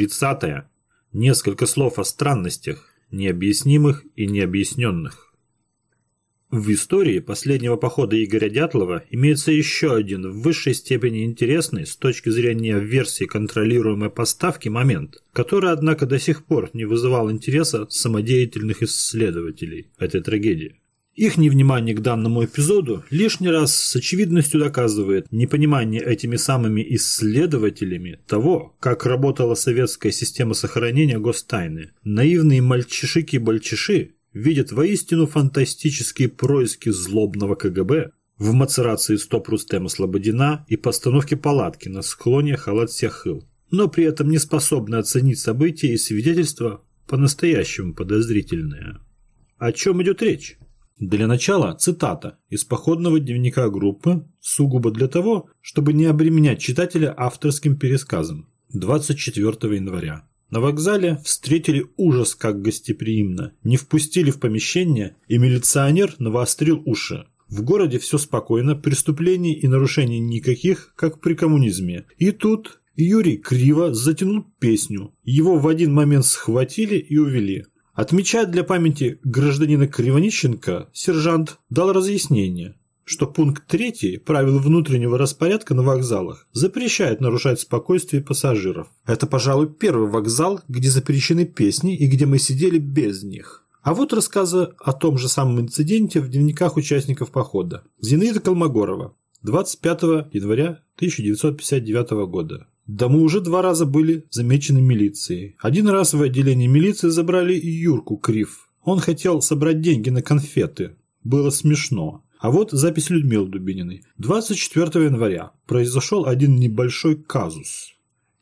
Глава 30. Несколько слов о странностях, необъяснимых и необъясненных. В истории последнего похода Игоря Дятлова имеется еще один в высшей степени интересный с точки зрения версии контролируемой поставки момент, который, однако, до сих пор не вызывал интереса самодеятельных исследователей этой трагедии. Их невнимание к данному эпизоду лишний раз с очевидностью доказывает непонимание этими самыми исследователями того, как работала советская система сохранения гостайны. Наивные мальчишики-бальчиши видят воистину фантастические происки злобного КГБ в мацерации стоп Рустема Слободина и постановке палатки на склоне Халат-Сяхыл, но при этом не способны оценить события и свидетельства по-настоящему подозрительные. О чем идет речь? Для начала цитата из походного дневника группы, сугубо для того, чтобы не обременять читателя авторским пересказом. 24 января. На вокзале встретили ужас как гостеприимно, не впустили в помещение, и милиционер навострил уши. В городе все спокойно, преступлений и нарушений никаких, как при коммунизме. И тут Юрий криво затянул песню. Его в один момент схватили и увели. Отмечая для памяти гражданина Кривонищенко, сержант дал разъяснение, что пункт 3 правил внутреннего распорядка на вокзалах запрещает нарушать спокойствие пассажиров. Это, пожалуй, первый вокзал, где запрещены песни и где мы сидели без них. А вот рассказы о том же самом инциденте в дневниках участников похода. Зинаида Колмогорова. 25 января 1959 года. Да мы уже два раза были замечены милицией. Один раз в отделении милиции забрали Юрку Крив. Он хотел собрать деньги на конфеты. Было смешно. А вот запись Людмилы Дубининой. 24 января произошел один небольшой казус.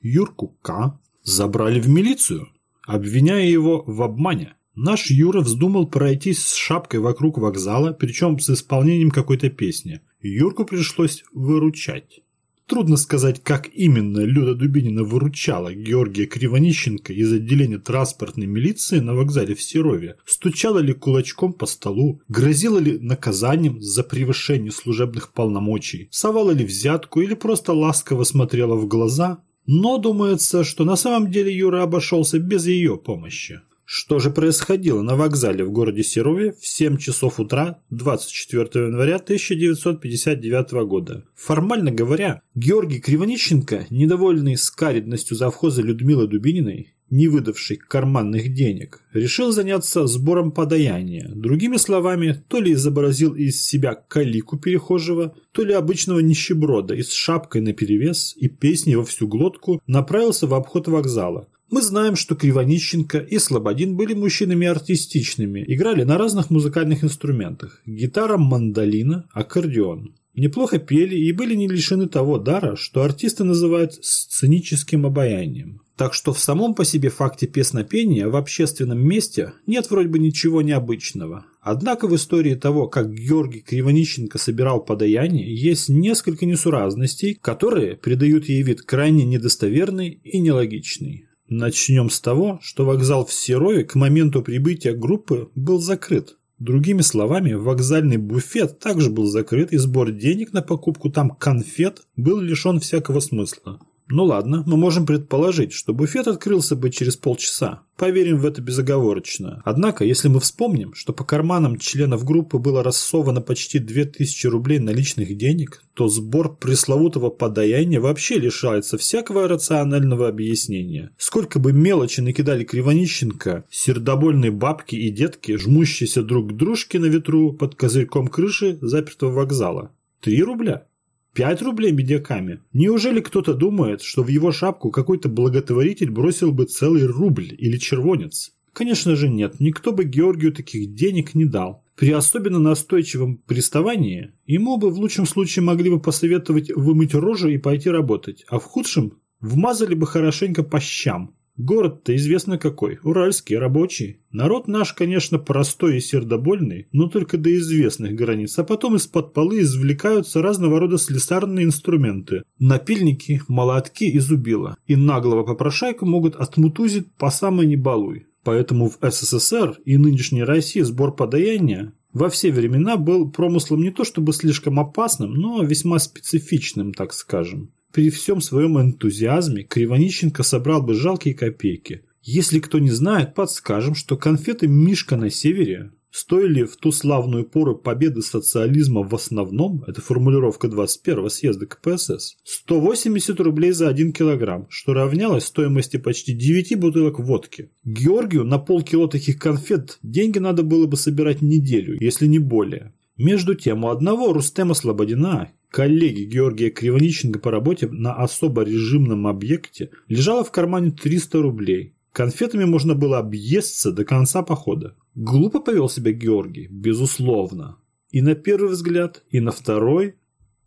Юрку К. забрали в милицию, обвиняя его в обмане. Наш Юра вздумал пройтись с шапкой вокруг вокзала, причем с исполнением какой-то песни. Юрку пришлось выручать. Трудно сказать, как именно Люда Дубинина выручала Георгия Кривонищенко из отделения транспортной милиции на вокзале в Серове. Стучала ли кулачком по столу, грозила ли наказанием за превышение служебных полномочий, совала ли взятку или просто ласково смотрела в глаза. Но думается, что на самом деле Юра обошелся без ее помощи. Что же происходило на вокзале в городе Серове в 7 часов утра 24 января 1959 года? Формально говоря, Георгий Кривонищенко, недовольный скаридностью завхоза Людмилы Дубининой, не выдавший карманных денег, решил заняться сбором подаяния. Другими словами, то ли изобразил из себя калику перехожего, то ли обычного нищеброда и с шапкой наперевес и песней во всю глотку направился в обход вокзала. Мы знаем, что Кривонищенко и Слободин были мужчинами артистичными, играли на разных музыкальных инструментах – гитара, мандолина, аккордеон. Неплохо пели и были не лишены того дара, что артисты называют сценическим обаянием. Так что в самом по себе факте песнопения в общественном месте нет вроде бы ничего необычного. Однако в истории того, как Георгий Кривонищенко собирал подаяние, есть несколько несуразностей, которые придают ей вид крайне недостоверный и нелогичный. Начнем с того, что вокзал в Серове к моменту прибытия группы был закрыт. Другими словами, вокзальный буфет также был закрыт и сбор денег на покупку там конфет был лишен всякого смысла. Ну ладно, мы можем предположить, что буфет открылся бы через полчаса. Поверим в это безоговорочно. Однако, если мы вспомним, что по карманам членов группы было рассовано почти 2000 рублей наличных денег, то сбор пресловутого подаяния вообще лишается всякого рационального объяснения. Сколько бы мелочи накидали Кривонищенко, сердобольные бабки и детки, жмущиеся друг к дружке на ветру под козырьком крыши запертого вокзала. Три рубля? 5 рублей медиаками. Неужели кто-то думает, что в его шапку какой-то благотворитель бросил бы целый рубль или червонец? Конечно же нет, никто бы Георгию таких денег не дал. При особенно настойчивом приставании ему бы в лучшем случае могли бы посоветовать вымыть рожу и пойти работать, а в худшем вмазали бы хорошенько по щам. Город-то известно какой, уральский, рабочий. Народ наш, конечно, простой и сердобольный, но только до известных границ, а потом из-под полы извлекаются разного рода слесарные инструменты. Напильники, молотки и зубила. И наглого попрошайку могут отмутузить по самой небалуй. Поэтому в СССР и нынешней России сбор подаяния во все времена был промыслом не то чтобы слишком опасным, но весьма специфичным, так скажем. При всем своем энтузиазме Кривонищенко собрал бы жалкие копейки. Если кто не знает, подскажем, что конфеты «Мишка на севере» стоили в ту славную пору победы социализма в основном, это формулировка 21-го съезда КПСС, 180 рублей за 1 килограмм, что равнялось стоимости почти 9 бутылок водки. Георгию на полкило таких конфет деньги надо было бы собирать неделю, если не более. Между тем, у одного Рустема Слободина, коллеги Георгия Кривониченко по работе на особо режимном объекте, лежало в кармане 300 рублей. Конфетами можно было объесться до конца похода. Глупо повел себя Георгий, безусловно. И на первый взгляд, и на второй.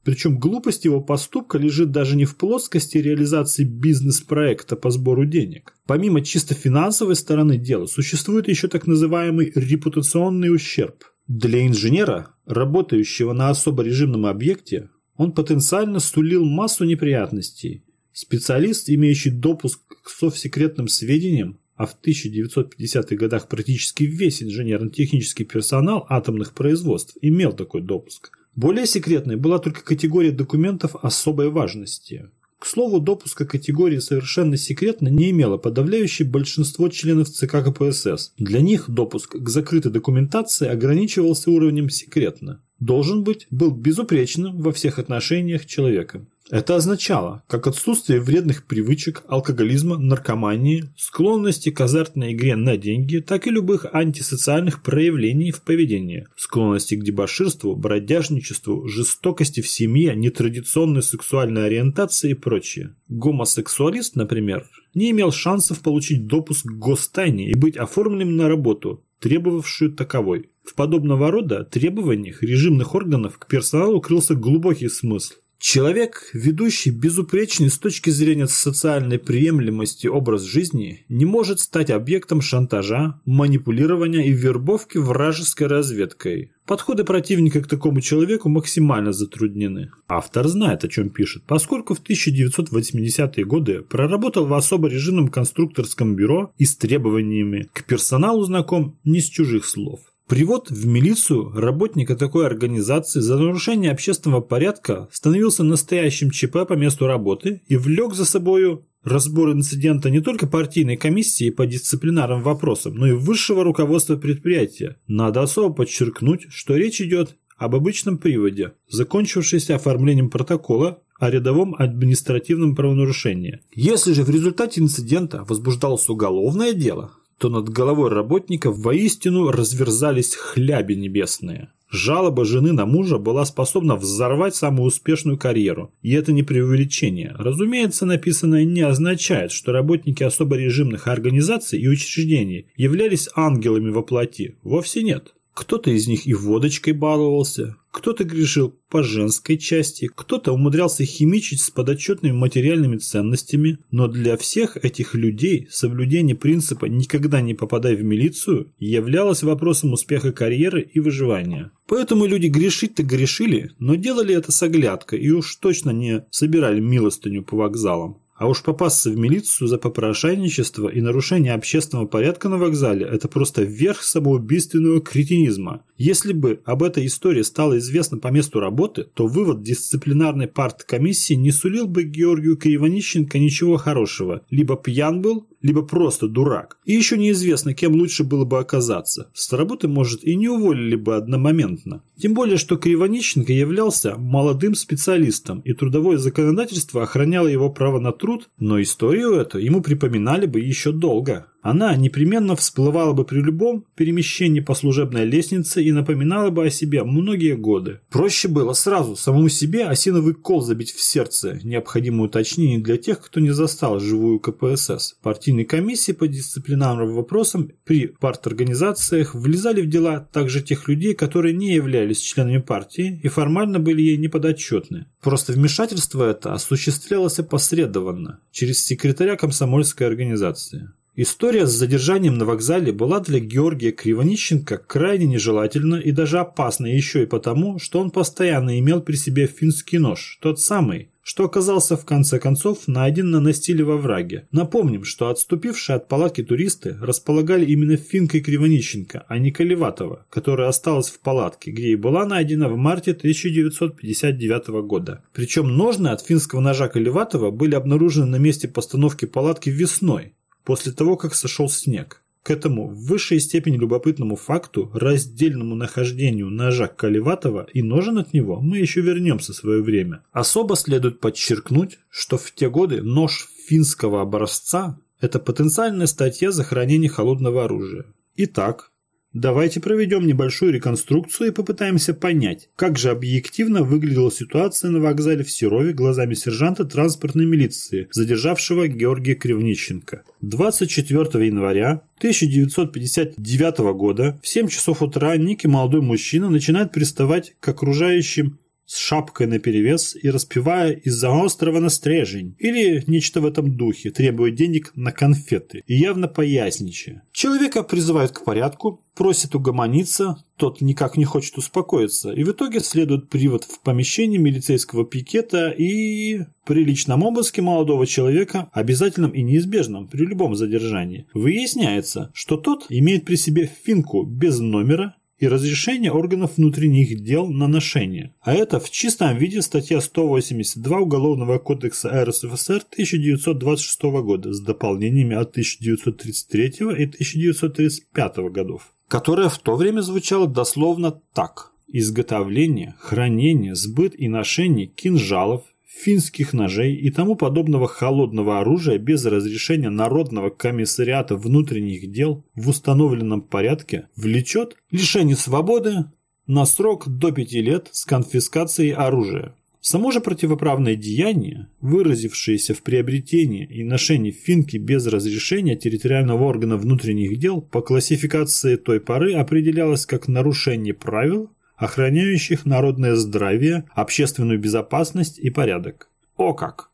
Причем глупость его поступка лежит даже не в плоскости реализации бизнес-проекта по сбору денег. Помимо чисто финансовой стороны дела, существует еще так называемый репутационный ущерб. Для инженера, работающего на особо режимном объекте, он потенциально сулил массу неприятностей. Специалист, имеющий допуск к совсекретным сведениям, а в 1950-х годах практически весь инженерно-технический персонал атомных производств имел такой допуск. Более секретной была только категория документов особой важности. К слову, допуска категории «совершенно секретно» не имело подавляющее большинство членов ЦК КПСС. Для них допуск к закрытой документации ограничивался уровнем «секретно». Должен быть, был безупречным во всех отношениях человеком. Это означало как отсутствие вредных привычек, алкоголизма, наркомании, склонности к азартной игре на деньги, так и любых антисоциальных проявлений в поведении, склонности к дебоширству, бродяжничеству, жестокости в семье, нетрадиционной сексуальной ориентации и прочее. Гомосексуалист, например, не имел шансов получить допуск к гостайне и быть оформленным на работу, требовавшую таковой. В подобного рода требованиях режимных органов к персоналу крылся глубокий смысл. Человек, ведущий безупречный с точки зрения социальной приемлемости образ жизни, не может стать объектом шантажа, манипулирования и вербовки вражеской разведкой. Подходы противника к такому человеку максимально затруднены. Автор знает, о чем пишет, поскольку в 1980-е годы проработал в особо режимном конструкторском бюро и с требованиями к персоналу знаком не с чужих слов. Привод в милицию работника такой организации за нарушение общественного порядка становился настоящим ЧП по месту работы и влек за собою разбор инцидента не только партийной комиссии по дисциплинарным вопросам, но и высшего руководства предприятия. Надо особо подчеркнуть, что речь идет об обычном приводе, закончившемся оформлением протокола о рядовом административном правонарушении. Если же в результате инцидента возбуждалось уголовное дело, то над головой работников воистину разверзались хляби небесные. Жалоба жены на мужа была способна взорвать самую успешную карьеру. И это не преувеличение. Разумеется, написанное не означает, что работники особо режимных организаций и учреждений являлись ангелами во плоти. Вовсе нет. Кто-то из них и водочкой баловался, кто-то грешил по женской части, кто-то умудрялся химичить с подотчетными материальными ценностями, но для всех этих людей соблюдение принципа «никогда не попадай в милицию» являлось вопросом успеха карьеры и выживания. Поэтому люди грешить-то грешили, но делали это с оглядкой и уж точно не собирали милостыню по вокзалам. А уж попасться в милицию за попрошайничество и нарушение общественного порядка на вокзале – это просто верх самоубийственного кретинизма. Если бы об этой истории стало известно по месту работы, то вывод дисциплинарной парткомиссии не сулил бы Георгию Кривонищенко ничего хорошего. Либо пьян был, либо просто дурак. И еще неизвестно, кем лучше было бы оказаться. С работы, может, и не уволили бы одномоментно. Тем более, что Кривонищенко являлся молодым специалистом, и трудовое законодательство охраняло его право на труд, но историю эту ему припоминали бы еще долго. Она непременно всплывала бы при любом перемещении по служебной лестнице и напоминала бы о себе многие годы. Проще было сразу самому себе осиновый кол забить в сердце, необходимое уточнение для тех, кто не застал живую КПСС. Партийные комиссии по дисциплинарным вопросам при парторганизациях влезали в дела также тех людей, которые не являлись членами партии и формально были ей неподотчетны. Просто вмешательство это осуществлялось опосредованно, через секретаря комсомольской организации. История с задержанием на вокзале была для Георгия Кривонищенко крайне нежелательна и даже опасна еще и потому, что он постоянно имел при себе финский нож, тот самый, что оказался в конце концов найден на настиле во враге. Напомним, что отступившие от палатки туристы располагали именно Финкой Кривонищенко, а не Колеватова, которая осталась в палатке, где и была найдена в марте 1959 года. Причем ножны от финского ножа Колеватова были обнаружены на месте постановки палатки весной, после того, как сошел снег. К этому в высшей степени любопытному факту, раздельному нахождению ножа Каливатова и ножен от него, мы еще вернемся в свое время. Особо следует подчеркнуть, что в те годы нож финского образца – это потенциальная статья за хранение холодного оружия. Итак, Давайте проведем небольшую реконструкцию и попытаемся понять, как же объективно выглядела ситуация на вокзале в Серове глазами сержанта транспортной милиции, задержавшего Георгия Кривниченко. 24 января 1959 года в 7 часов утра некий молодой мужчина начинает приставать к окружающим с шапкой наперевес и распевая из-за острова на стрежень или нечто в этом духе, требуя денег на конфеты и явно поясничая. Человека призывают к порядку, просят угомониться, тот никак не хочет успокоиться, и в итоге следует привод в помещение милицейского пикета и при личном обыске молодого человека, обязательном и неизбежном при любом задержании, выясняется, что тот имеет при себе финку без номера и разрешение органов внутренних дел на ношение. А это в чистом виде статья 182 Уголовного кодекса РСФСР 1926 года с дополнениями от 1933 и 1935 годов, которая в то время звучала дословно так. Изготовление, хранение, сбыт и ношение кинжалов, финских ножей и тому подобного холодного оружия без разрешения Народного комиссариата внутренних дел в установленном порядке влечет лишение свободы на срок до пяти лет с конфискацией оружия. Само же противоправное деяние, выразившееся в приобретении и ношении финки без разрешения территориального органа внутренних дел, по классификации той поры определялось как нарушение правил охраняющих народное здравие, общественную безопасность и порядок. О как!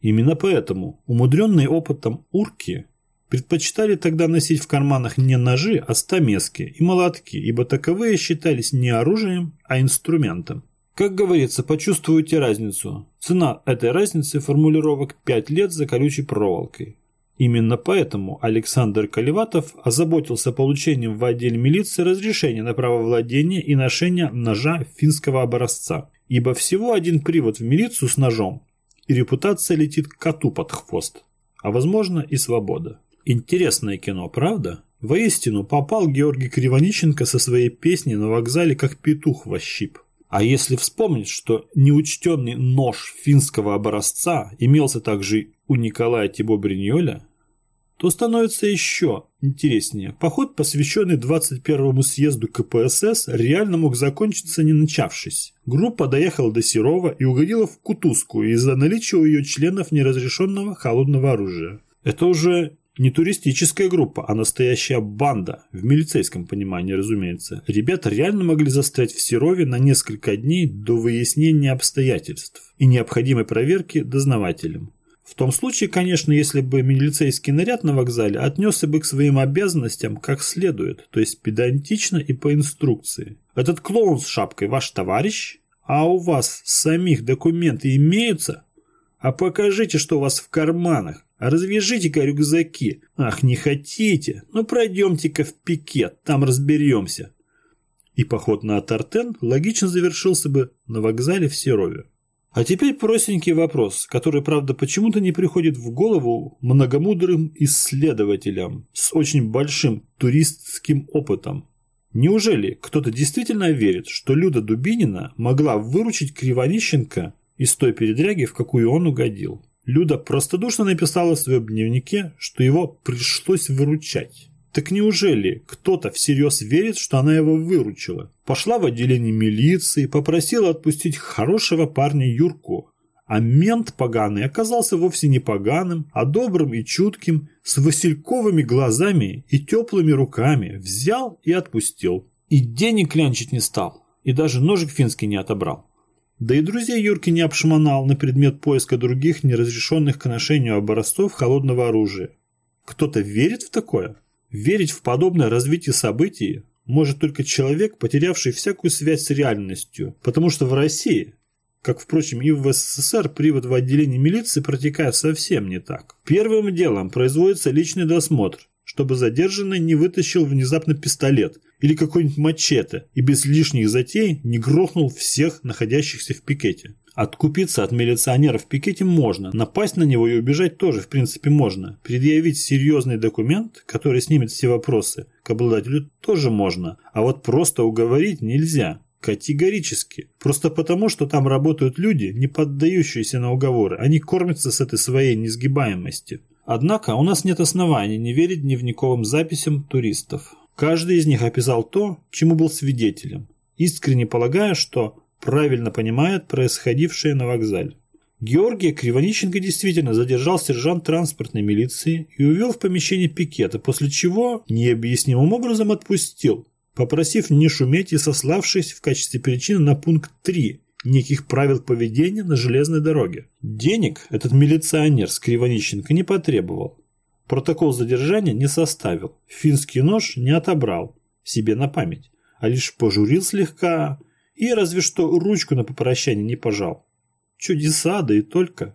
Именно поэтому умудренные опытом урки предпочитали тогда носить в карманах не ножи, а стамески и молотки, ибо таковые считались не оружием, а инструментом. Как говорится, почувствуйте разницу. Цена этой разницы формулировок 5 лет за колючей проволокой. Именно поэтому Александр Колеватов озаботился получением в отделе милиции разрешения на право владения и ношения ножа финского образца. Ибо всего один привод в милицию с ножом, и репутация летит коту под хвост. А возможно и свобода. Интересное кино, правда? Воистину, попал Георгий Кривониченко со своей песней на вокзале как петух во щип. А если вспомнить, что неучтенный нож финского образца имелся также у Николая Тибо Бриньоля, то становится еще интереснее. Поход, посвященный 21-му съезду КПСС, реально мог закончиться не начавшись. Группа доехала до Серова и угодила в Кутузку из-за наличия у ее членов неразрешенного холодного оружия. Это уже не туристическая группа, а настоящая банда, в милицейском понимании, разумеется. Ребята реально могли застрять в Серове на несколько дней до выяснения обстоятельств и необходимой проверки дознавателем. В том случае, конечно, если бы милицейский наряд на вокзале отнесся бы к своим обязанностям как следует, то есть педантично и по инструкции. Этот клоун с шапкой ваш товарищ? А у вас самих документы имеются? А покажите, что у вас в карманах. Развяжите-ка рюкзаки. Ах, не хотите? Ну пройдемте-ка в пикет, там разберемся. И поход на Тартен логично завершился бы на вокзале в Серове. А теперь простенький вопрос, который, правда, почему-то не приходит в голову многомудрым исследователям с очень большим туристским опытом. Неужели кто-то действительно верит, что Люда Дубинина могла выручить Кривонищенко из той передряги, в какую он угодил? Люда простодушно написала в своем дневнике, что его пришлось выручать. Так неужели кто-то всерьез верит, что она его выручила? Пошла в отделение милиции, попросила отпустить хорошего парня Юрку. А мент поганый оказался вовсе не поганым, а добрым и чутким, с васильковыми глазами и теплыми руками. Взял и отпустил. И денег клянчить не стал, и даже ножик финский не отобрал. Да и друзей Юрки не обшмонал на предмет поиска других неразрешенных к ношению образцов холодного оружия. Кто-то верит в такое? Верить в подобное развитие событий может только человек, потерявший всякую связь с реальностью, потому что в России как, впрочем, и в СССР привод в отделении милиции протекает совсем не так. Первым делом производится личный досмотр, чтобы задержанный не вытащил внезапно пистолет или какой-нибудь мачете и без лишних затей не грохнул всех находящихся в пикете. Откупиться от милиционера в пикете можно, напасть на него и убежать тоже в принципе можно. Предъявить серьезный документ, который снимет все вопросы, к обладателю тоже можно, а вот просто уговорить нельзя. Категорически. Просто потому, что там работают люди, не поддающиеся на уговоры. Они кормятся с этой своей несгибаемостью. Однако у нас нет оснований не верить дневниковым записям туристов. Каждый из них описал то, чему был свидетелем, искренне полагая, что правильно понимает происходившее на вокзале. Георгия Кривониченко действительно задержал сержант транспортной милиции и увел в помещение пикета, после чего необъяснимым образом отпустил, попросив не шуметь и сославшись в качестве причины на пункт 3 неких правил поведения на железной дороге. Денег этот милиционер с Кривониченко не потребовал. Протокол задержания не составил, финский нож не отобрал себе на память, а лишь пожурил слегка и разве что ручку на попрощание не пожал. Чудеса, да и только.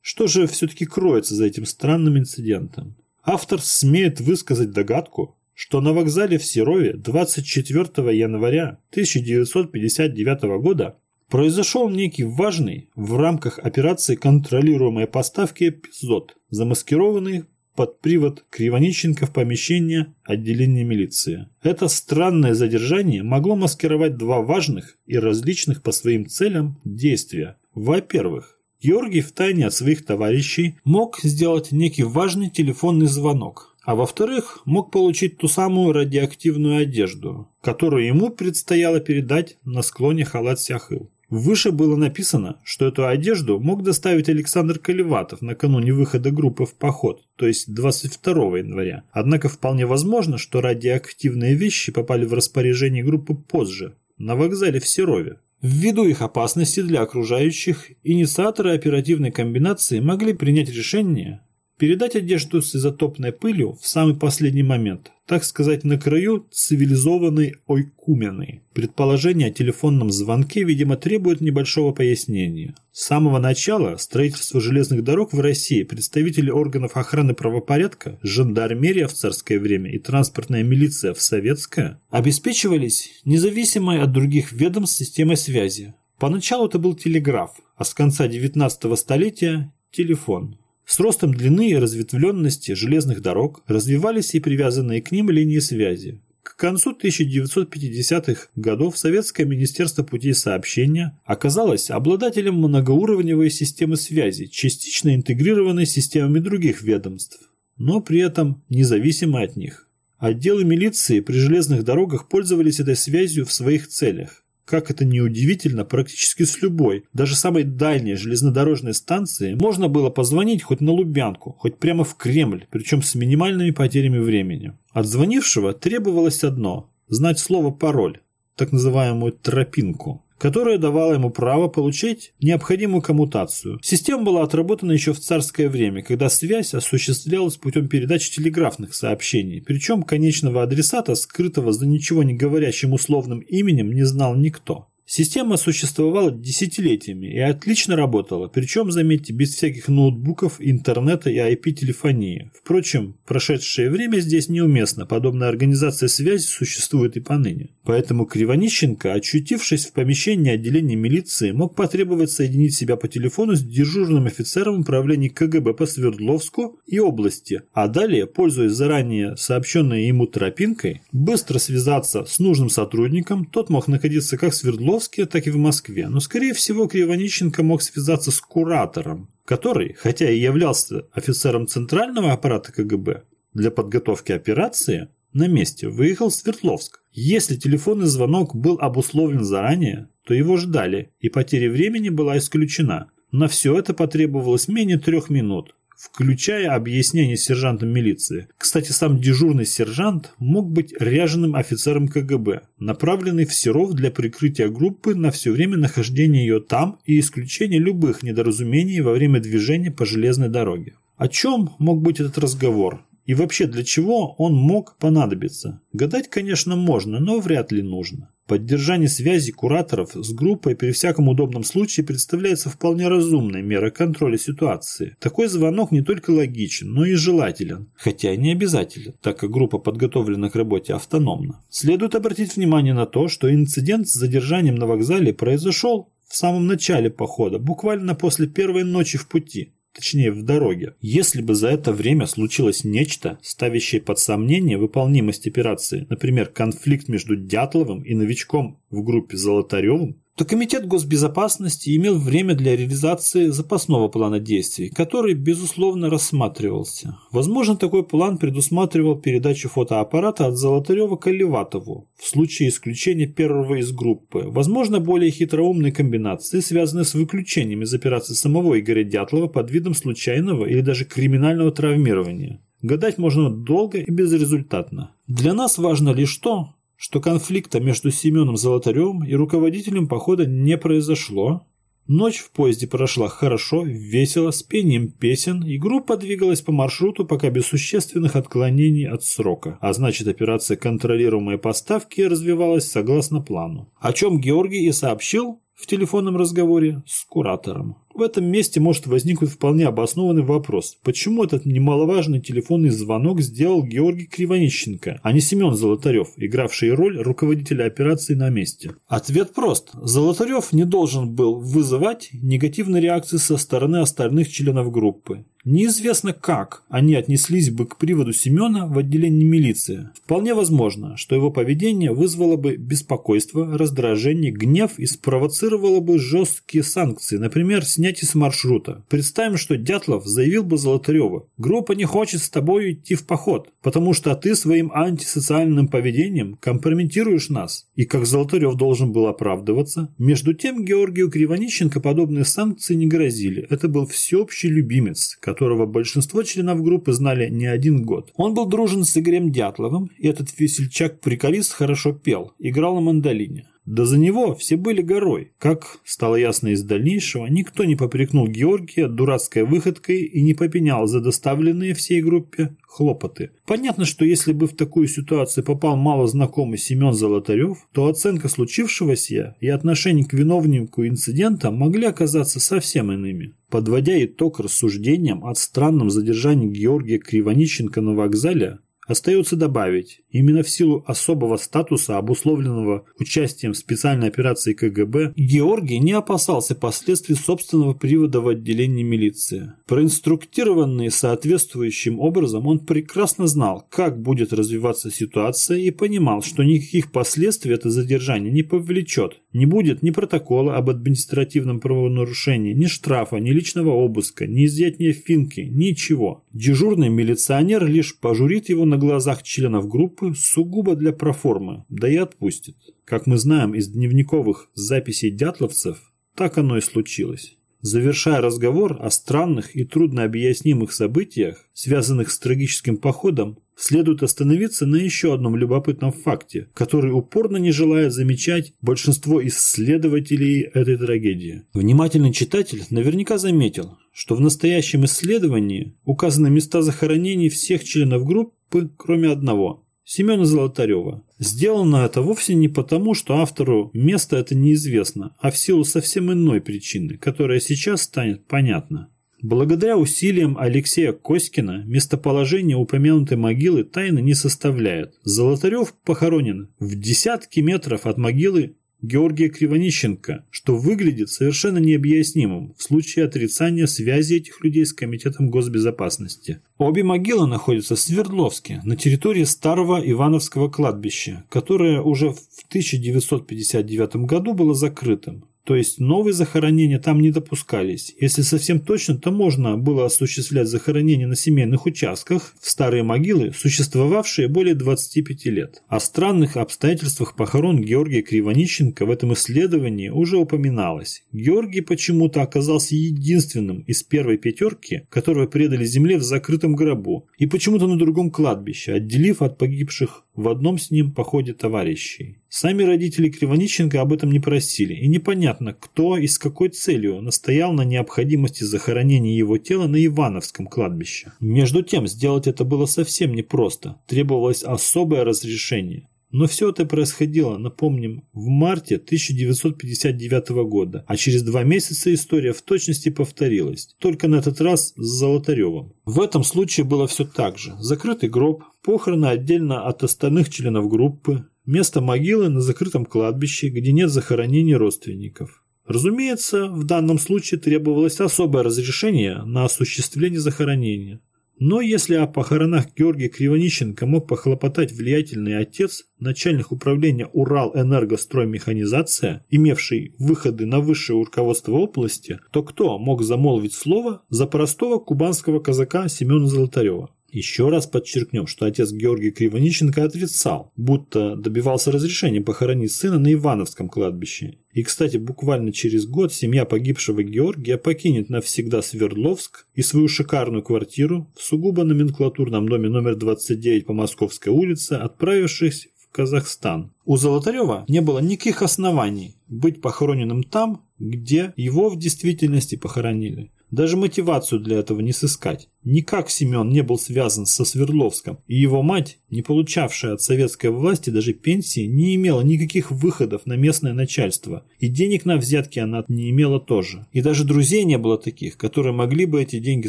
Что же все-таки кроется за этим странным инцидентом? Автор смеет высказать догадку, что на вокзале в Серове 24 января 1959 года произошел некий важный в рамках операции контролируемой поставки эпизод, замаскированный под привод Кривониченко в помещение отделения милиции. Это странное задержание могло маскировать два важных и различных по своим целям действия. Во-первых, Георгий втайне от своих товарищей мог сделать некий важный телефонный звонок, а во-вторых, мог получить ту самую радиоактивную одежду, которую ему предстояло передать на склоне Халат-Сяхыл. Выше было написано, что эту одежду мог доставить Александр Колеватов накануне выхода группы в поход, то есть 22 января. Однако вполне возможно, что радиоактивные вещи попали в распоряжение группы позже, на вокзале в Серове. Ввиду их опасности для окружающих, инициаторы оперативной комбинации могли принять решение передать одежду с изотопной пылью в самый последний момент, так сказать, на краю цивилизованной ойкумены. Предположение о телефонном звонке, видимо, требует небольшого пояснения. С самого начала строительства железных дорог в России представители органов охраны правопорядка, жандармерия в царское время и транспортная милиция в советское обеспечивались независимой от других ведомств системой связи. Поначалу это был телеграф, а с конца 19 столетия – телефон. С ростом длины и разветвленности железных дорог развивались и привязанные к ним линии связи. К концу 1950-х годов Советское Министерство путей сообщения оказалось обладателем многоуровневой системы связи, частично интегрированной системами других ведомств, но при этом независимо от них. Отделы милиции при железных дорогах пользовались этой связью в своих целях. Как это ни удивительно, практически с любой, даже самой дальней железнодорожной станции можно было позвонить хоть на Лубянку, хоть прямо в Кремль, причем с минимальными потерями времени. От звонившего требовалось одно – знать слово «пароль», так называемую «тропинку» которая давала ему право получить необходимую коммутацию. Система была отработана еще в царское время, когда связь осуществлялась путем передачи телеграфных сообщений, причем конечного адресата, скрытого за ничего не говорящим условным именем, не знал никто. Система существовала десятилетиями и отлично работала, причем, заметьте, без всяких ноутбуков, интернета и IP-телефонии. Впрочем, прошедшее время здесь неуместно, подобная организация связи существует и поныне. Поэтому Кривонищенко, очутившись в помещении отделения милиции, мог потребовать соединить себя по телефону с дежурным офицером управления КГБ по Свердловску и области, а далее, пользуясь заранее сообщенной ему тропинкой, быстро связаться с нужным сотрудником, тот мог находиться как в Свердловске, Свердловске, так и в Москве, но, скорее всего, Кривонищенко мог связаться с куратором, который, хотя и являлся офицером центрального аппарата КГБ, для подготовки операции на месте выехал в Свердловск. Если телефонный звонок был обусловлен заранее, то его ждали, и потеря времени была исключена. На все это потребовалось менее трех минут включая объяснение сержантом милиции. Кстати, сам дежурный сержант мог быть ряженым офицером КГБ, направленный в Серов для прикрытия группы на все время нахождения ее там и исключения любых недоразумений во время движения по железной дороге. О чем мог быть этот разговор? И вообще для чего он мог понадобиться? Гадать, конечно, можно, но вряд ли нужно. Поддержание связи кураторов с группой при всяком удобном случае представляется вполне разумной мерой контроля ситуации. Такой звонок не только логичен, но и желателен, хотя и не обязателен, так как группа подготовлена к работе автономно. Следует обратить внимание на то, что инцидент с задержанием на вокзале произошел в самом начале похода, буквально после первой ночи в пути точнее в дороге. Если бы за это время случилось нечто, ставящее под сомнение выполнимость операции, например, конфликт между Дятловым и новичком в группе Золотаревым, то Комитет госбезопасности имел время для реализации запасного плана действий, который, безусловно, рассматривался. Возможно, такой план предусматривал передачу фотоаппарата от Золотарева к Оливатову в случае исключения первого из группы. Возможно, более хитроумные комбинации, связанные с выключением из операции самого Игоря Дятлова под видом случайного или даже криминального травмирования. Гадать можно долго и безрезультатно. Для нас важно лишь то, что конфликта между Семеном Золотаревым и руководителем похода не произошло. Ночь в поезде прошла хорошо, весело, с пением песен, и группа двигалась по маршруту пока без существенных отклонений от срока. А значит, операция контролируемой поставки развивалась согласно плану. О чем Георгий и сообщил в телефонном разговоре с куратором. В этом месте может возникнуть вполне обоснованный вопрос, почему этот немаловажный телефонный звонок сделал Георгий Кривонищенко, а не Семен Золотарев, игравший роль руководителя операции на месте? Ответ прост. Золотарев не должен был вызывать негативной реакции со стороны остальных членов группы. Неизвестно как они отнеслись бы к приводу Семена в отделении милиции. Вполне возможно, что его поведение вызвало бы беспокойство, раздражение, гнев и спровоцировало бы жесткие санкции, например, снятие с маршрута. Представим, что Дятлов заявил бы Золотареву, группа не хочет с тобой идти в поход, потому что ты своим антисоциальным поведением компрометируешь нас. И как Золотарев должен был оправдываться. Между тем Георгию Кривонищенко подобные санкции не грозили. Это был всеобщий любимец, которого большинство членов группы знали не один год. Он был дружен с Игорем Дятловым, и этот весельчак-приколист хорошо пел, играл на мандолине. Да за него все были горой. Как стало ясно из дальнейшего, никто не попрекнул Георгия дурацкой выходкой и не попенял за доставленные всей группе хлопоты. Понятно, что если бы в такую ситуацию попал мало знакомый Семен Золотарев, то оценка случившегося и отношение к виновнику инцидента могли оказаться совсем иными. Подводя итог рассуждениям от странном задержании Георгия Кривонищенко на вокзале, Остается добавить, именно в силу особого статуса, обусловленного участием в специальной операции КГБ, Георгий не опасался последствий собственного привода в отделении милиции. Проинструктированный соответствующим образом, он прекрасно знал, как будет развиваться ситуация и понимал, что никаких последствий это задержание не повлечет. Не будет ни протокола об административном правонарушении, ни штрафа, ни личного обыска, ни изъятия финки, ничего. Дежурный милиционер лишь пожурит его на глазах членов группы сугубо для проформы, да и отпустит. Как мы знаем из дневниковых записей дятловцев, так оно и случилось. Завершая разговор о странных и труднообъяснимых событиях, связанных с трагическим походом, следует остановиться на еще одном любопытном факте, который упорно не желает замечать большинство исследователей этой трагедии. Внимательный читатель наверняка заметил, что в настоящем исследовании указаны места захоронений всех членов группы, кроме одного – Семена Золотарева. Сделано это вовсе не потому, что автору место это неизвестно, а в силу совсем иной причины, которая сейчас станет понятна. Благодаря усилиям Алексея Коськина местоположение упомянутой могилы тайны не составляет. Золотарев похоронен в десятки метров от могилы Георгия Кривонищенко, что выглядит совершенно необъяснимым в случае отрицания связи этих людей с Комитетом госбезопасности. Обе могилы находятся в Свердловске, на территории старого Ивановского кладбища, которое уже в 1959 году было закрытым. То есть новые захоронения там не допускались. Если совсем точно, то можно было осуществлять захоронения на семейных участках в старые могилы, существовавшие более 25 лет. О странных обстоятельствах похорон Георгия Кривонищенко в этом исследовании уже упоминалось. Георгий почему-то оказался единственным из первой пятерки, которого предали земле в закрытом гробу, и почему-то на другом кладбище, отделив от погибших в одном с ним походе товарищей. Сами родители Кривониченко об этом не просили, и непонятно, кто и с какой целью настоял на необходимости захоронения его тела на Ивановском кладбище. Между тем, сделать это было совсем непросто, требовалось особое разрешение. Но все это происходило, напомним, в марте 1959 года, а через два месяца история в точности повторилась, только на этот раз с Золотаревым. В этом случае было все так же. Закрытый гроб, похороны отдельно от остальных членов группы, место могилы на закрытом кладбище, где нет захоронений родственников. Разумеется, в данном случае требовалось особое разрешение на осуществление захоронения. Но если о похоронах Георгия Кривонищенко мог похлопотать влиятельный отец, начальник управления Урал-Энергостроймеханизация, имевший выходы на высшее руководство области, то кто мог замолвить слово за простого кубанского казака Семена Золотарева? Еще раз подчеркнем, что отец Георгий Кривониченко отрицал, будто добивался разрешения похоронить сына на Ивановском кладбище. И, кстати, буквально через год семья погибшего Георгия покинет навсегда Свердловск и свою шикарную квартиру в сугубо номенклатурном доме номер 29 по Московской улице, отправившись в Казахстан. У Золотарева не было никаких оснований быть похороненным там, где его в действительности похоронили. Даже мотивацию для этого не сыскать. Никак Семен не был связан со Свердловском, и его мать, не получавшая от советской власти даже пенсии, не имела никаких выходов на местное начальство, и денег на взятки она не имела тоже. И даже друзей не было таких, которые могли бы эти деньги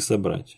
собрать.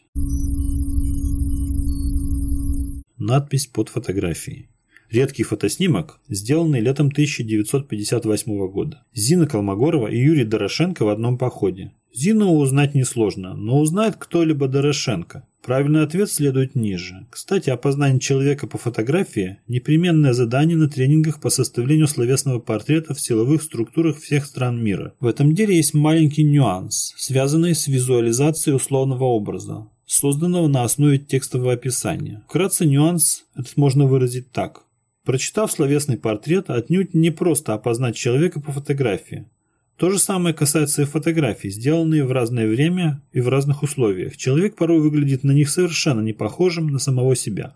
Надпись под фотографией. Редкий фотоснимок, сделанный летом 1958 года. Зина Колмогорова и Юрий Дорошенко в одном походе. Зину узнать несложно, но узнает кто-либо Дорошенко. Правильный ответ следует ниже. Кстати, опознание человека по фотографии – непременное задание на тренингах по составлению словесного портрета в силовых структурах всех стран мира. В этом деле есть маленький нюанс, связанный с визуализацией условного образа, созданного на основе текстового описания. Вкратце нюанс этот можно выразить так. Прочитав словесный портрет, отнюдь не просто опознать человека по фотографии. То же самое касается и фотографий, сделанные в разное время и в разных условиях. Человек порой выглядит на них совершенно не похожим на самого себя.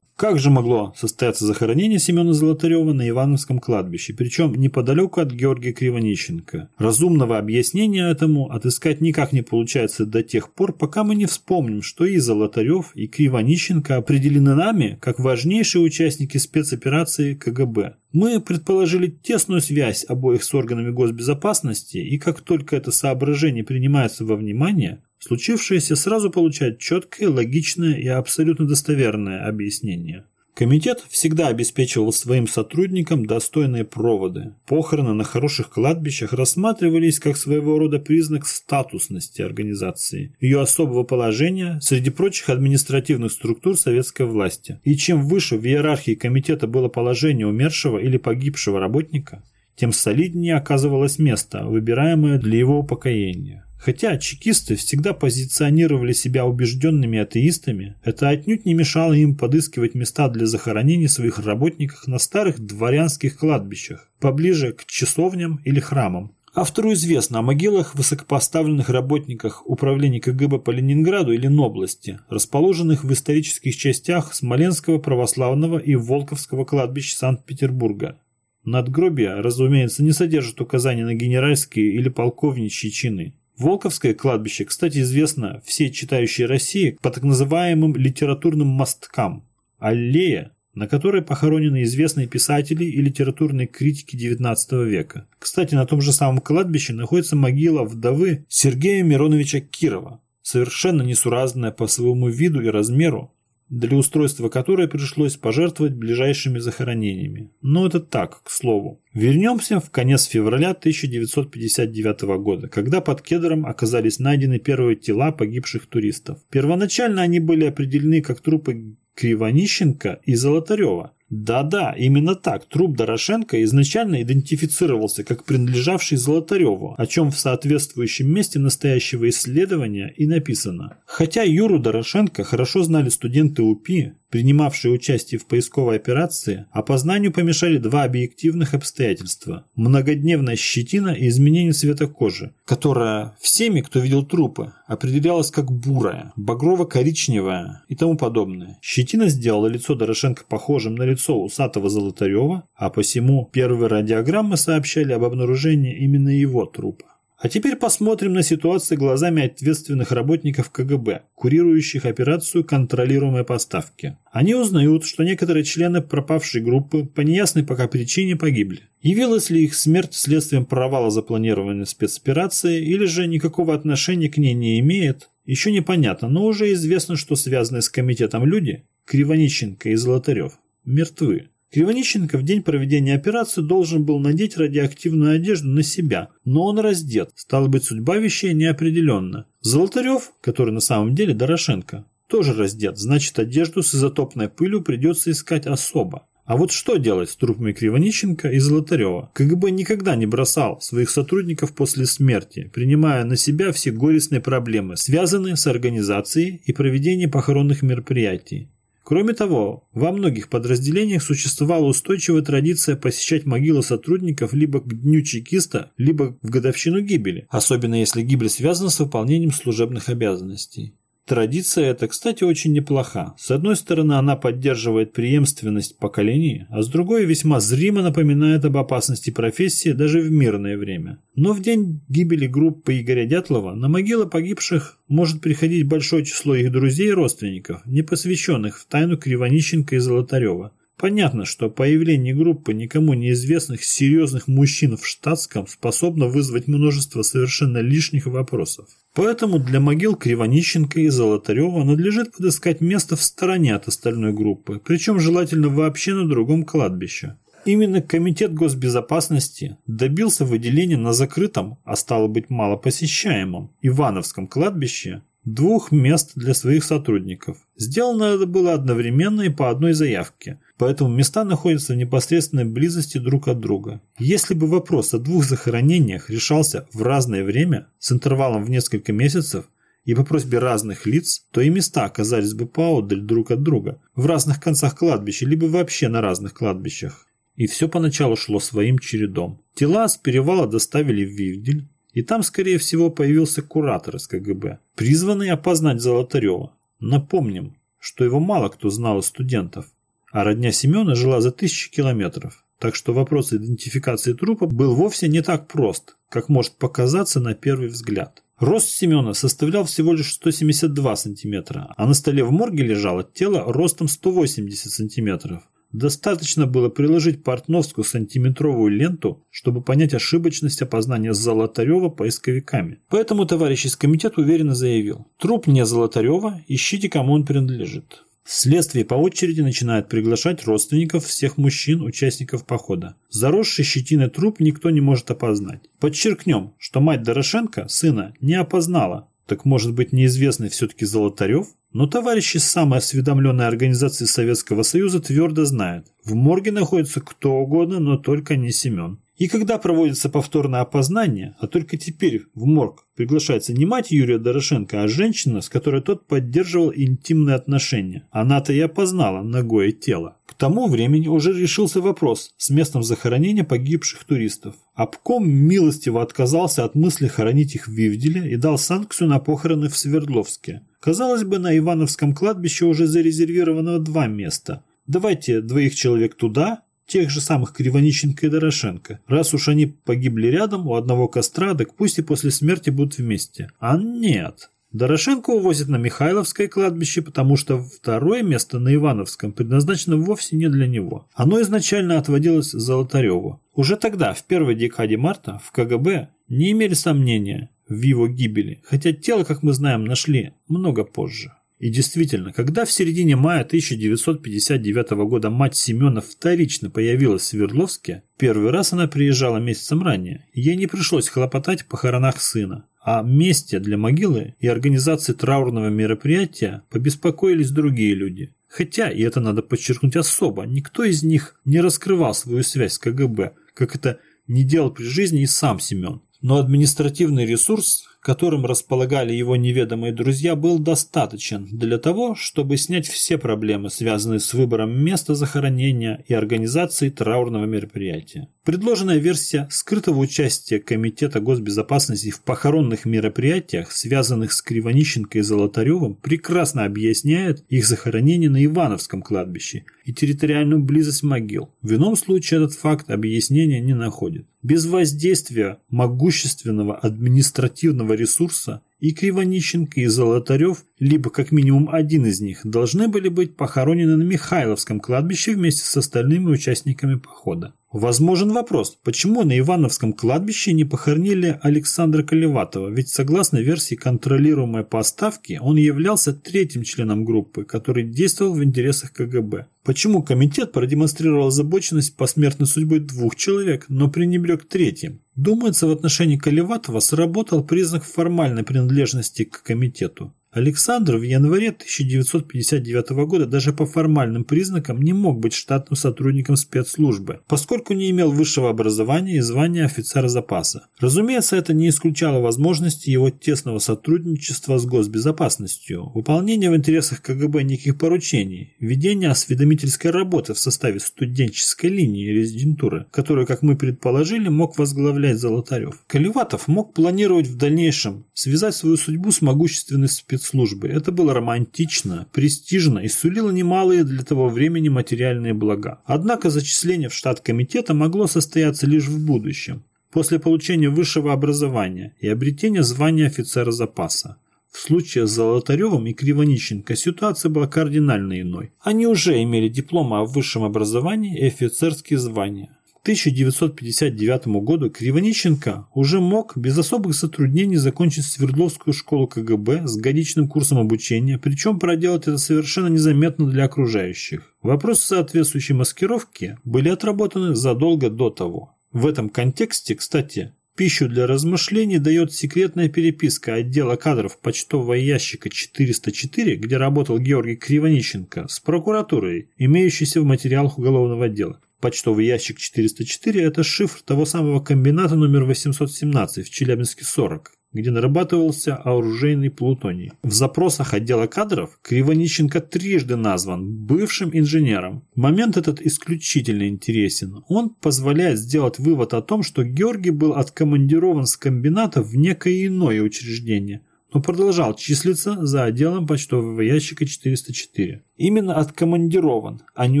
Как же могло состояться захоронение Семена Золотарева на Ивановском кладбище, причем неподалеку от Георгия Кривонищенко? Разумного объяснения этому отыскать никак не получается до тех пор, пока мы не вспомним, что и Золотарев, и Кривонищенко определены нами как важнейшие участники спецоперации КГБ. Мы предположили тесную связь обоих с органами госбезопасности, и как только это соображение принимается во внимание, Случившееся сразу получает четкое, логичное и абсолютно достоверное объяснение. Комитет всегда обеспечивал своим сотрудникам достойные проводы. Похороны на хороших кладбищах рассматривались как своего рода признак статусности организации, ее особого положения среди прочих административных структур советской власти. И чем выше в иерархии комитета было положение умершего или погибшего работника, тем солиднее оказывалось место, выбираемое для его упокоения. Хотя чекисты всегда позиционировали себя убежденными атеистами, это отнюдь не мешало им подыскивать места для захоронений своих работников на старых дворянских кладбищах, поближе к часовням или храмам. Автору известно о могилах высокопоставленных работниках управления КГБ по Ленинграду или Нобласти, расположенных в исторических частях Смоленского православного и Волковского кладбищ Санкт-Петербурга. Надгробия, разумеется, не содержат указаний на генеральские или полковничьи чины. Волковское кладбище, кстати, известно всей читающей России по так называемым литературным мосткам. Аллея, на которой похоронены известные писатели и литературные критики XIX века. Кстати, на том же самом кладбище находится могила вдовы Сергея Мироновича Кирова, совершенно несуразная по своему виду и размеру, для устройства которой пришлось пожертвовать ближайшими захоронениями. Но это так, к слову. Вернемся в конец февраля 1959 года, когда под Кедром оказались найдены первые тела погибших туристов. Первоначально они были определены как трупы Кривонищенко и Золотарева, Да-да, именно так. Труп Дорошенко изначально идентифицировался как принадлежавший Золотареву, о чем в соответствующем месте настоящего исследования и написано. Хотя Юру Дорошенко хорошо знали студенты УПИ, принимавшие участие в поисковой операции, опознанию помешали два объективных обстоятельства – многодневная щетина и изменение цвета кожи, которая всеми, кто видел трупы, определялась как бурая, багрово-коричневая и тому подобное. Щетина сделала лицо Дорошенко похожим на лицо усатого Золотарева, а посему первые радиограммы сообщали об обнаружении именно его трупа. А теперь посмотрим на ситуацию глазами ответственных работников КГБ, курирующих операцию контролируемой поставки. Они узнают, что некоторые члены пропавшей группы по неясной пока причине погибли. Явилась ли их смерть следствием провала запланированной спецоперации или же никакого отношения к ней не имеет, еще непонятно, но уже известно, что связанные с комитетом люди, Кривониченко и Золотарев, мертвы. Кривонищенко в день проведения операции должен был надеть радиоактивную одежду на себя, но он раздет, стало быть, судьба вещей неопределенна. Золотарев, который на самом деле Дорошенко, тоже раздет, значит одежду с изотопной пылью придется искать особо. А вот что делать с трупами Кривонищенко и Золотарева? КГБ никогда не бросал своих сотрудников после смерти, принимая на себя все горестные проблемы, связанные с организацией и проведением похоронных мероприятий. Кроме того, во многих подразделениях существовала устойчивая традиция посещать могилы сотрудников либо к дню чекиста, либо в годовщину гибели, особенно если гибель связана с выполнением служебных обязанностей. Традиция эта, кстати, очень неплоха. С одной стороны, она поддерживает преемственность поколений, а с другой весьма зримо напоминает об опасности профессии даже в мирное время. Но в день гибели группы Игоря Дятлова на могилы погибших может приходить большое число их друзей и родственников, не посвященных в тайну Кривонищенко и Золотарева. Понятно, что появление группы никому неизвестных серьезных мужчин в штатском способно вызвать множество совершенно лишних вопросов. Поэтому для могил Кривонищенко и Золотарева надлежит подыскать место в стороне от остальной группы, причем желательно вообще на другом кладбище. Именно Комитет госбезопасности добился выделения на закрытом, а стало быть малопосещаемом, Ивановском кладбище двух мест для своих сотрудников. Сделано это было одновременно и по одной заявке, поэтому места находятся в непосредственной близости друг от друга. Если бы вопрос о двух захоронениях решался в разное время, с интервалом в несколько месяцев, и по просьбе разных лиц, то и места оказались бы поодаль друг от друга, в разных концах кладбища, либо вообще на разных кладбищах. И все поначалу шло своим чередом. Тела с перевала доставили в Вивдель, и там, скорее всего, появился куратор из КГБ, призванный опознать Золотарева. Напомним, что его мало кто знал из студентов, а родня Семена жила за тысячи километров. Так что вопрос идентификации трупа был вовсе не так прост, как может показаться на первый взгляд. Рост Семена составлял всего лишь 172 сантиметра, а на столе в морге лежало тело ростом 180 сантиметров. Достаточно было приложить портновскую сантиметровую ленту, чтобы понять ошибочность опознания Золотарева поисковиками. Поэтому товарищ из комитета уверенно заявил, труп не Золотарева, ищите кому он принадлежит. Следствие по очереди начинает приглашать родственников всех мужчин, участников похода. Заросший щетиной труп никто не может опознать. Подчеркнем, что мать Дорошенко сына не опознала. Так может быть неизвестный все-таки Золотарев? Но товарищи самой осведомленной организации Советского Союза твердо знают, в морге находится кто угодно, но только не Семен. И когда проводится повторное опознание, а только теперь в морг приглашается не мать Юрия Дорошенко, а женщина, с которой тот поддерживал интимные отношения, она-то и опознала ногое тело. К тому времени уже решился вопрос с местом захоронения погибших туристов. Обком милостиво отказался от мысли хоронить их в Вивделе и дал санкцию на похороны в Свердловске. Казалось бы, на Ивановском кладбище уже зарезервировано два места. Давайте двоих человек туда, тех же самых Кривонищенко и Дорошенко. Раз уж они погибли рядом у одного костра, так пусть и после смерти будут вместе. А нет. Дорошенко увозят на Михайловское кладбище, потому что второе место на Ивановском предназначено вовсе не для него. Оно изначально отводилось Золотареву. Уже тогда, в первой декаде марта, в КГБ не имели сомнения в его гибели, хотя тело, как мы знаем, нашли много позже. И действительно, когда в середине мая 1959 года мать Семена вторично появилась в Свердловске, первый раз она приезжала месяцем ранее, ей не пришлось хлопотать в похоронах сына. О месте для могилы и организации траурного мероприятия побеспокоились другие люди. Хотя, и это надо подчеркнуть особо, никто из них не раскрывал свою связь с КГБ, как это не делал при жизни и сам Семен. Но административный ресурс, которым располагали его неведомые друзья, был достаточен для того, чтобы снять все проблемы, связанные с выбором места захоронения и организацией траурного мероприятия. Предложенная версия скрытого участия Комитета госбезопасности в похоронных мероприятиях, связанных с Кривонищенко и Золотаревым, прекрасно объясняет их захоронение на Ивановском кладбище и территориальную близость могил. В ином случае этот факт объяснения не находит. Без воздействия могущественного административного ресурса и Кривонищенко, и Золотарев, либо как минимум один из них, должны были быть похоронены на Михайловском кладбище вместе с остальными участниками похода. Возможен вопрос, почему на Ивановском кладбище не похоронили Александра Колеватова, ведь согласно версии контролируемой поставки он являлся третьим членом группы, который действовал в интересах КГБ. Почему комитет продемонстрировал озабоченность посмертной судьбой двух человек, но пренебрег третьим? Думается, в отношении Колеватова сработал признак формальной принадлежности к комитету. Александр в январе 1959 года даже по формальным признакам не мог быть штатным сотрудником спецслужбы, поскольку не имел высшего образования и звания офицера запаса. Разумеется, это не исключало возможности его тесного сотрудничества с госбезопасностью, выполнения в интересах КГБ неких поручений, ведения осведомительской работы в составе студенческой линии резидентуры, которую, как мы предположили, мог возглавлять Золотарев. Колеватов мог планировать в дальнейшем связать свою судьбу с могущественной спецслужбой спецслужбы. Это было романтично, престижно и сулило немалые для того времени материальные блага. Однако зачисление в штат комитета могло состояться лишь в будущем, после получения высшего образования и обретения звания офицера запаса. В случае с Золотаревым и Кривонищенко ситуация была кардинально иной. Они уже имели дипломы о высшем образовании и офицерские звания. 1959 году Кривонищенко уже мог без особых затруднений закончить Свердловскую школу КГБ с годичным курсом обучения, причем проделать это совершенно незаметно для окружающих. Вопросы соответствующей маскировки были отработаны задолго до того. В этом контексте, кстати, Пищу для размышлений дает секретная переписка отдела кадров почтового ящика 404, где работал Георгий Кривонищенко, с прокуратурой, имеющейся в материалах уголовного дела. Почтовый ящик 404 – это шифр того самого комбината номер 817 в Челябинске 40, где нарабатывался оружейный плутоний. В запросах отдела кадров Кривонищенко трижды назван бывшим инженером. Момент этот исключительно интересен. Он позволяет сделать вывод о том, что Георгий был откомандирован с комбината в некое иное учреждение, но продолжал числиться за отделом почтового ящика 404. Именно откомандирован, а не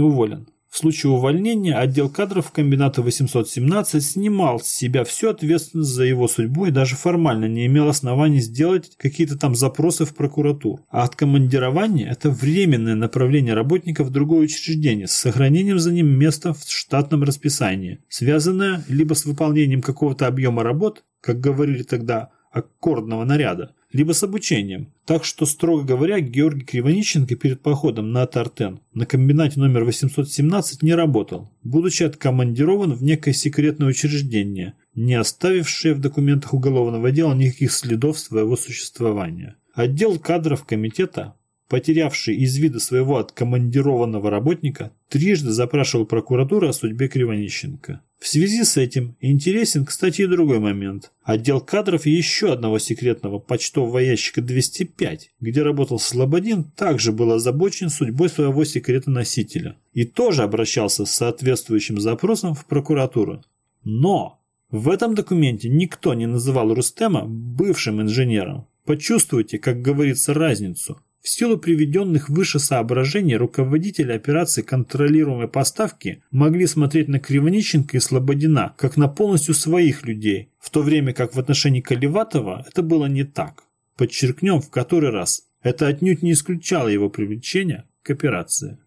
уволен. В случае увольнения отдел кадров комбината 817 снимал с себя всю ответственность за его судьбу и даже формально не имел оснований сделать какие-то там запросы в прокуратуру. А откомандирование – это временное направление работника в другое учреждение с сохранением за ним места в штатном расписании, связанное либо с выполнением какого-то объема работ, как говорили тогда, аккордного наряда, либо с обучением. Так что, строго говоря, Георгий Кривонищенко перед походом на Тартен на комбинате номер 817 не работал, будучи откомандирован в некое секретное учреждение, не оставившее в документах уголовного дела никаких следов своего существования. Отдел кадров комитета потерявший из вида своего откомандированного работника, трижды запрашивал прокуратуру о судьбе Кривонищенко. В связи с этим интересен, кстати, и другой момент. Отдел кадров еще одного секретного почтового ящика 205, где работал Слободин, также был озабочен судьбой своего секретоносителя и тоже обращался с соответствующим запросом в прокуратуру. Но в этом документе никто не называл Рустема бывшим инженером. Почувствуйте, как говорится, разницу – в силу приведенных выше соображений руководители операции контролируемой поставки могли смотреть на Кривониченко и Слободина как на полностью своих людей, в то время как в отношении Колеватова это было не так. Подчеркнем в который раз, это отнюдь не исключало его привлечения к операции.